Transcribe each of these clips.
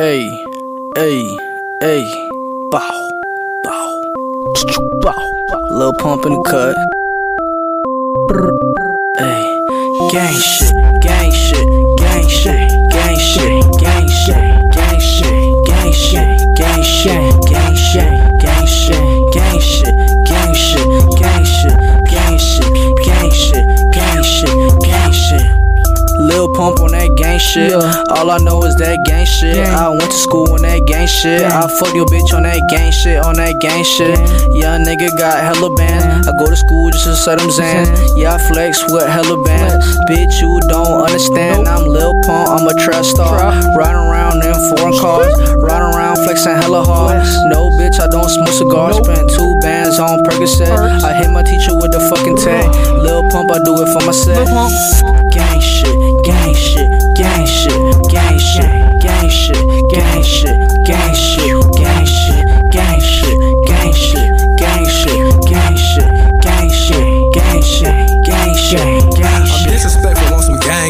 Hey, hey, hey, bow, bow, bow, Lil pump in the cut. Hey, gang shit, gang shit, gang shit, gang shit, gang shit, gang shit, gang shit, gang shit, gang shit, gang shit, gang shit, gang shit, gang shit, gang shit, gang shit, gang shit, gang shit. Lil Pump on that gang shit. All I know is that gang shit. I went to school on that gang shit. I fucked your bitch on that gang shit, on that gang shit. Young nigga got hella bands. I go to school just to set them zan. Yeah, I flex with hella bands. Bitch, you don't understand. I'm Lil Pump, I'm a trap star. Riding around in foreign cars. Riding around flexing hella hard. No, bitch, I don't smoke cigars. Spent two bands on Percocet. I hit my teacher with the fucking tag. Lil Pump, I do it for myself.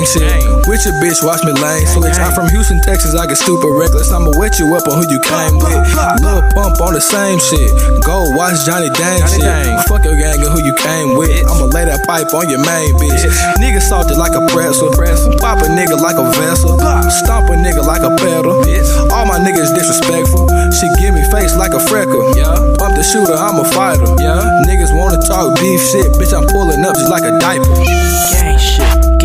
Shit. With your bitch, watch me lane switch. I'm from Houston, Texas. I get stupid reckless. I'ma wet you up on who you came with. Lil Pump on the same shit. Go watch Johnny Dang shit. Fuck your gang and who you came with. I'ma lay that pipe on your main bitch. Nigga salted like a pretzel. Pop a nigga like a vessel. Stomp a nigga like a pedal. All my niggas disrespectful. She give me face like a freckle. Pump the shooter, I'm a fighter. Niggas wanna talk beef shit. Bitch, I'm pulling up just like a diaper. Gang shit, gang shit,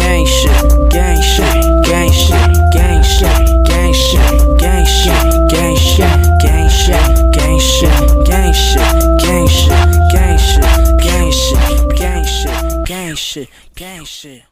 是，便是